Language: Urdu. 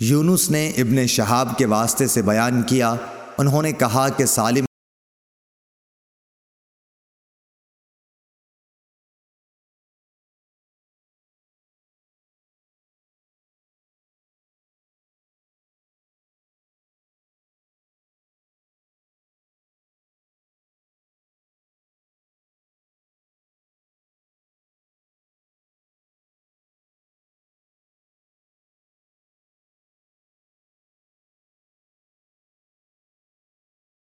یونس نے ابن شہاب کے واسطے سے بیان کیا۔ انہوں نے کہا کہ سالم